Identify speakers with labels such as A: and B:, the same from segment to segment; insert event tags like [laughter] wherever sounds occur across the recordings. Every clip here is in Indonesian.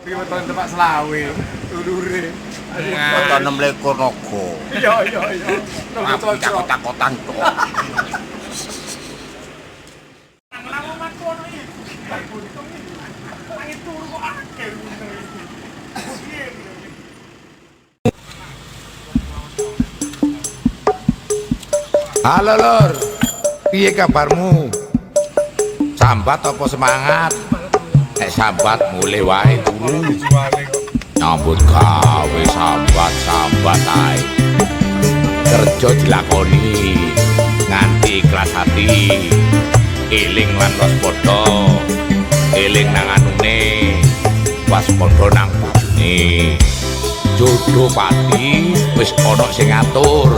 A: Iki weton tempat selawe.
B: Kota 6 lekor nogo.
A: Iya iya iya.
B: Tok. Halo Lur, piye kabarmu? Sambat apa semangat? Nek sambat mulai wae turu. Nyambut gawe sambat sambat ae. Kerja dilakoni nganti ikhlas hati. Eling lan waspada. Eling nang anune. Waspada nang bojone. Jodoh pati wis ana sing ngatur.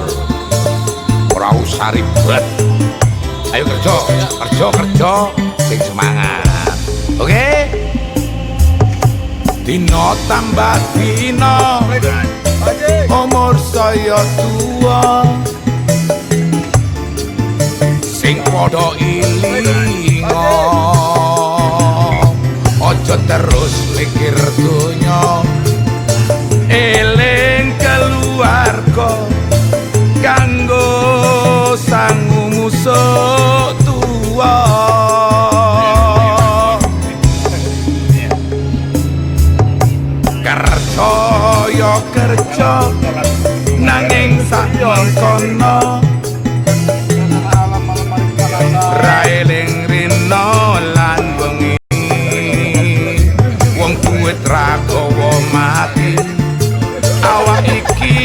B: ora usah ribet ayo kerja kerja kerja sing semangat oke dino tambah dino umur saya tua. Sing podo ilingo ojo terus mikir dunya kerja nanging sakyon kono. Raeling rino lan wengi. Wong duwit ragowo mati. Awak iki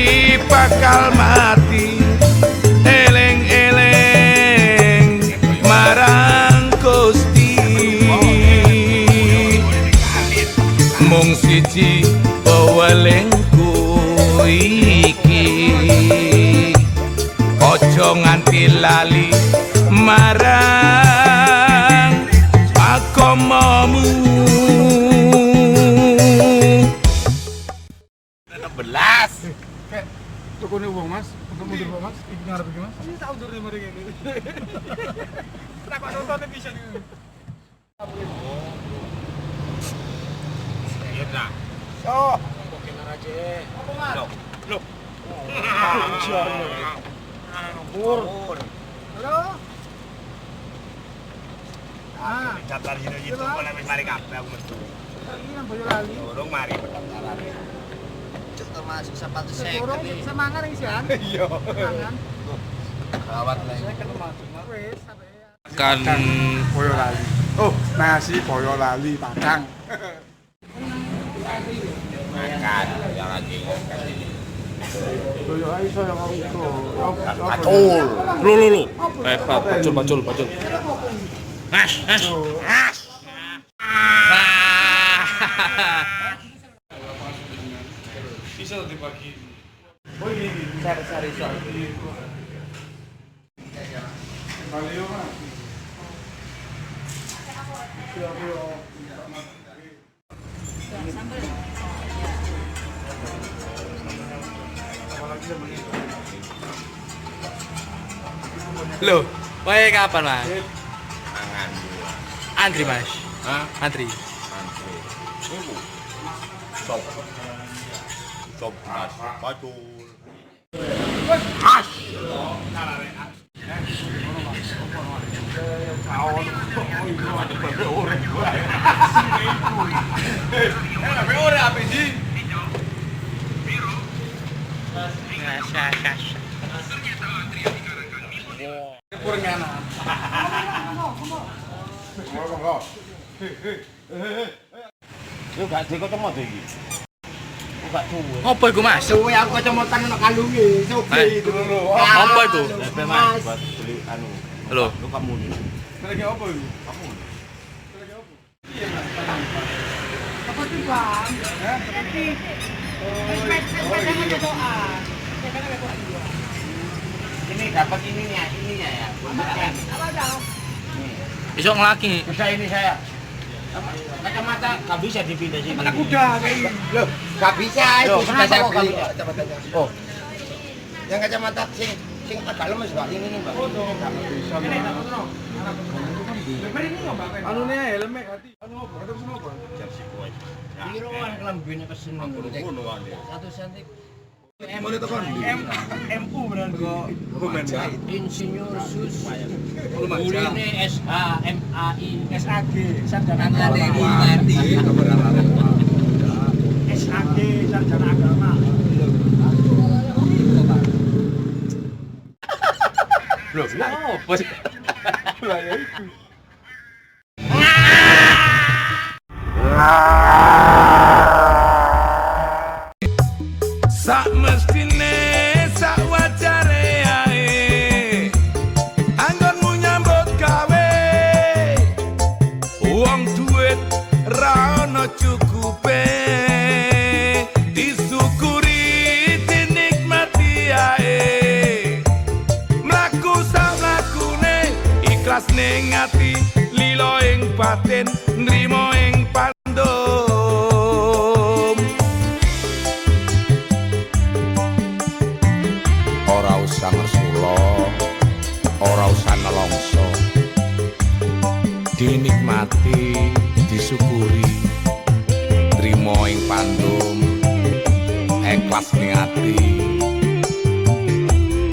B: bakal nganti lali marang agamamu belas.
A: Tukune wong Mas, untuk mundur Pak Mas, iki ngarep iki Mas. Iki tak undur mari ngene. [laughs] Tak kok nonton bisa [laughs] Oh, halo. Ah,
C: daftar sini itu mulai wis mari kabeh aku metu.
A: iki nang Boyolali.
C: Durung mari pendaftaran.
D: termasuk sepatu
A: semangat iki Sian. [laughs]
C: Iya.
A: Semangat.
D: rawat lagi
A: Wis sampai
E: kan
A: Boyolali. Oh, nasi Boyolali Padang.
B: makan ya lagi
A: Boyo iso ya kok itu.
B: Atul.
E: lu lu lu eh pak pacul pacul pacul mas mas mas
A: Bisa dibagi.
D: cari-cari soal
A: Valio Mas.
E: lo wae kapan mas
B: mangan
E: antri mas
B: Hah?
E: antri
B: Antri. Iku. Sop. Sop mas. Pacul.
C: Yo gak di kacamata iki. Kok gak duwe.
E: apa iku mas
D: suwe aku kacamata nang kalunge sobe
E: Eh,
D: itu
E: apa itu
C: Lepe Mas buat beli anu.
E: lo
C: Lu kamu.
A: Lagi apa itu?
C: Kamu.
F: Apa tuh bang? Doa. Doa juga.
D: Ini dapat ininya ininya ya bentuknya
F: Apa dong?
E: besok ngelaki.
D: Bisa ini saya. Kacamata. Gak bisa dipindah sini.
A: Anak kuda kayak
D: loh gak bisa. Itu
A: Loh,
D: sudah
A: kenapa
D: saya
A: kok
D: beli.
A: gak
D: kacamatanya oh. Yang kacamata sing sing agak lemes mbak ini nih mbak
A: Anu nih helmet hati. Anu apa? Ada apa?
C: Jam 10 ae.
D: Piro kelambine pesen nang
C: Ngono ngono wae.
D: Satu senti.
A: Mulai tekan MU beneran kok.
D: Insinyur Sus.
A: Lu Mas.
D: Kuline SH MAI
A: SAG.
D: Sarjana
A: SAG sarjana agama.
B: Sak ikhlas ning ati lilo ing batin nrimo ing pandum
C: Ora usah ngersula, ora usah nelongso. Dinikmati, disyukuri. Trimo ing pandum, ikhlas ning ati.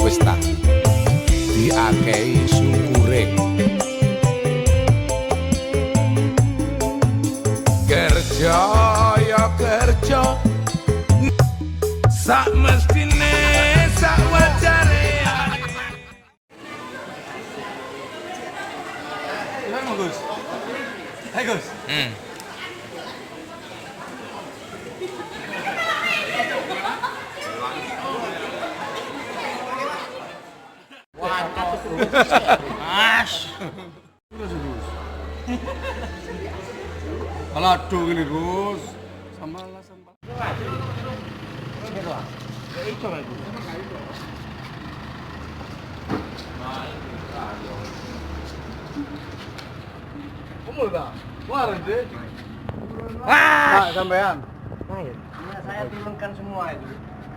C: Wis ta. Diakehi
B: Tigers. Tigers. 응. 아씨. Alah, aduh
A: ini Gus. Sambal lah sambal. Coba. Itu lagi. Thank you. Umur dah. Wah, deh. Wah, sampean.
D: Iya, saya turunkan semua itu.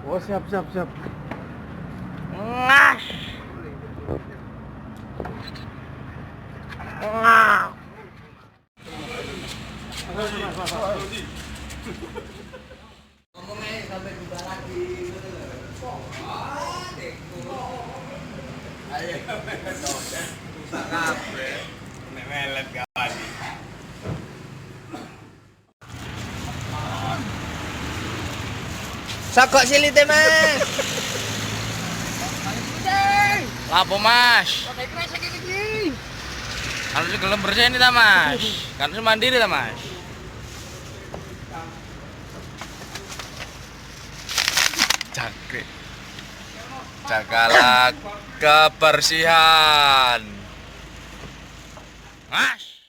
A: Oh, siap siap siap. [laughs]
D: Sakok silite, Mas.
E: Lapo mas? Harus gelem bersih ini ta mas? Harus mandiri ta mas? Jangkrik. Jagalah kebersihan. Mas.